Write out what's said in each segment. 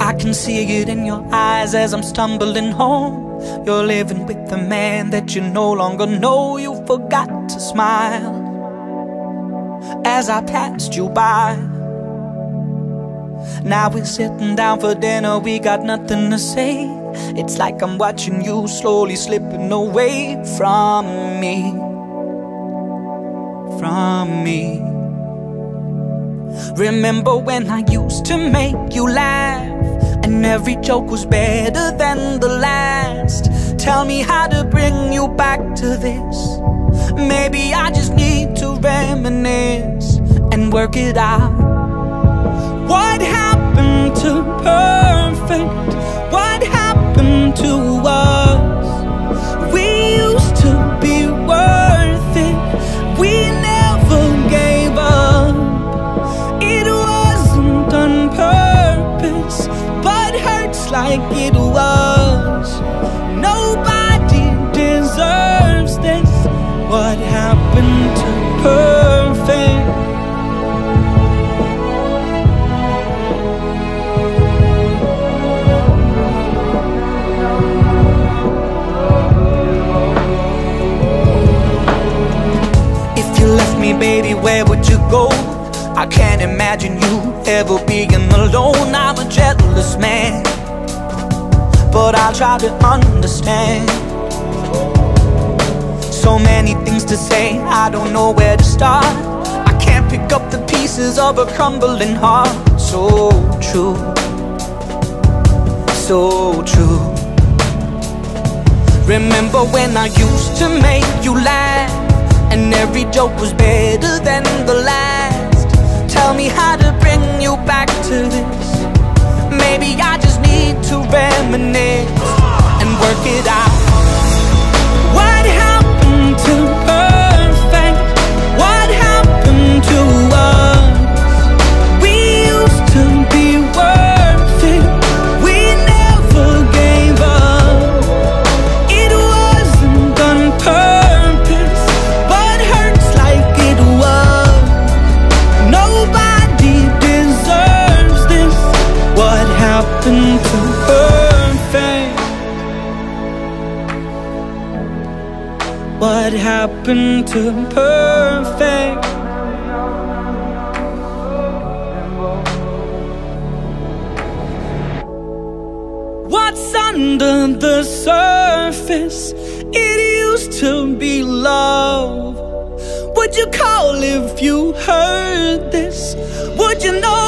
I can see it in your eyes as I'm stumbling home. You're living with the man that you no longer know. You forgot to smile as I passed you by. Now we're sitting down for dinner, we got nothing to say. It's like I'm watching you slowly slipping away from me. From me. Remember when I used to make you laugh? And every joke was better than the last. Tell me how to bring you back to this. Maybe I just need to reminisce and work it out. What happened like it was. Nobody deserves this. What happened to perfect? If you left me, baby, where would you go? I can't imagine you ever being alone. I'm a jealous man, but I'll try to understand. So many things to say, I don't know where to start. I can't pick up the pieces of a crumbling heart. So true, so true. Remember when I used to make you laugh And every joke was better than the last Tell me how to bring you back What happened to perfect? What's under the surface? It used to be love. Would you call if you heard this? Would you know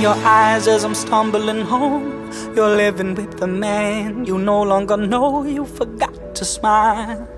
your eyes as I'm stumbling home. You're living with the man you no longer know. You forgot to smile